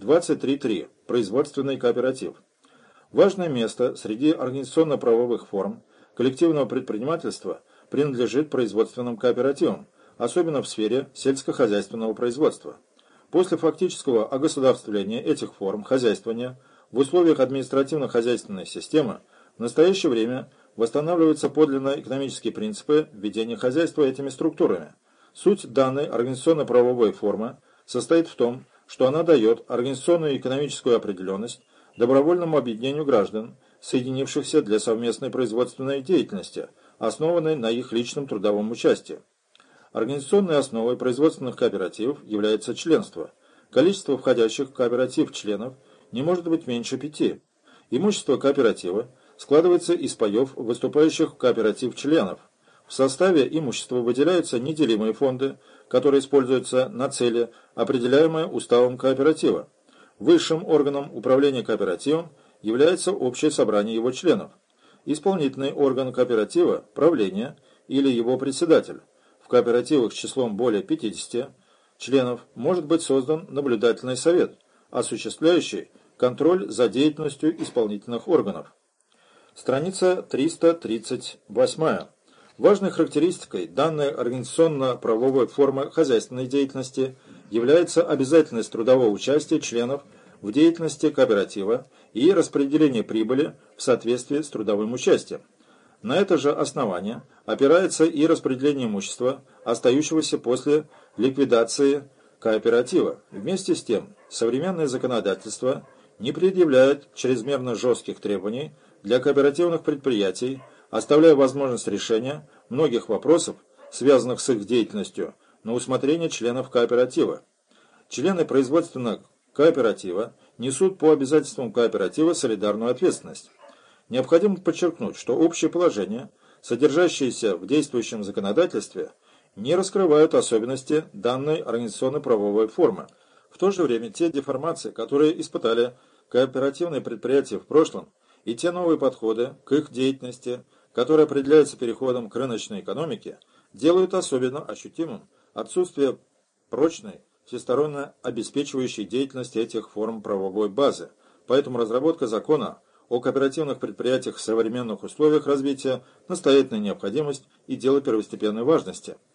23.3. Производственный кооператив. Важное место среди организационно-правовых форм коллективного предпринимательства принадлежит производственным кооперативам, особенно в сфере сельскохозяйственного производства. После фактического огосударствления этих форм хозяйствования в условиях административно-хозяйственной системы в настоящее время восстанавливаются подлинно экономические принципы ведения хозяйства этими структурами. Суть данной организационно-правовой формы состоит в том, она дает организационную и экономическую определенность добровольному объединению граждан, соединившихся для совместной производственной деятельности, основанной на их личном трудовом участии. Организационной основой производственных кооперативов является членство. Количество входящих в кооператив членов не может быть меньше пяти. Имущество кооператива складывается из паев выступающих в кооператив членов. В составе имущества выделяются неделимые фонды, которые используются на цели, определяемые уставом кооператива. Высшим органом управления кооперативом является общее собрание его членов. Исполнительный орган кооператива – правление или его председатель. В кооперативах с числом более 50 членов может быть создан наблюдательный совет, осуществляющий контроль за деятельностью исполнительных органов. Страница 338. Важной характеристикой данной организационно-правовой формы хозяйственной деятельности является обязательность трудового участия членов в деятельности кооператива и распределение прибыли в соответствии с трудовым участием. На это же основание опирается и распределение имущества, остающегося после ликвидации кооператива. Вместе с тем, современное законодательство не предъявляет чрезмерно жестких требований для кооперативных предприятий, оставляя возможность решения многих вопросов, связанных с их деятельностью, на усмотрение членов кооператива. Члены производственного кооператива несут по обязательствам кооператива солидарную ответственность. Необходимо подчеркнуть, что общее положение, содержащееся в действующем законодательстве, не раскрывают особенности данной организационно-правовой формы. В то же время те деформации, которые испытали кооперативные предприятия в прошлом, и те новые подходы к их деятельности – которые определяются переходом к рыночной экономике, делают особенно ощутимым отсутствие прочной, всесторонне обеспечивающей деятельности этих форм правовой базы. Поэтому разработка закона о кооперативных предприятиях в современных условиях развития – настоятельная необходимость и дело первостепенной важности –